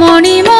money, money.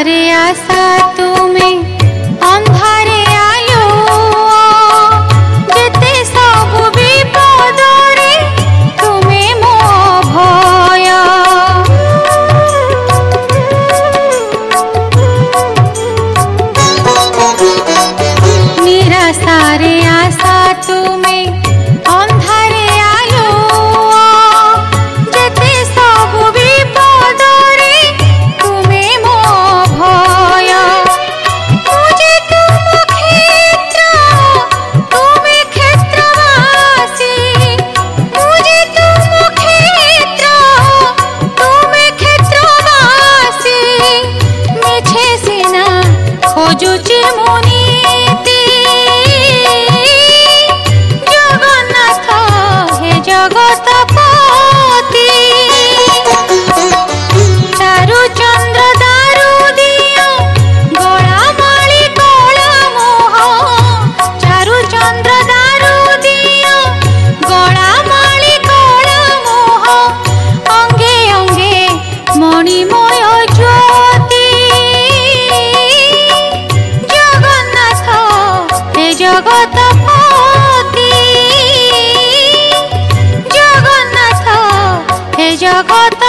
सारे आसात সিনা খোঁজুচি মুনি। জগৎপতি জগন্নাথ হে জগৎ